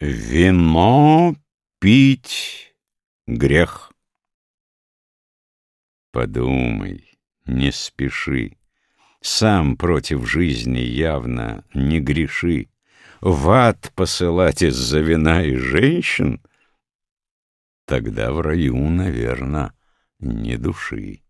Вино пить грех. Подумай, не спеши, Сам против жизни явно не греши. В ад посылать из-за вина и женщин? Тогда в раю, наверно, не души.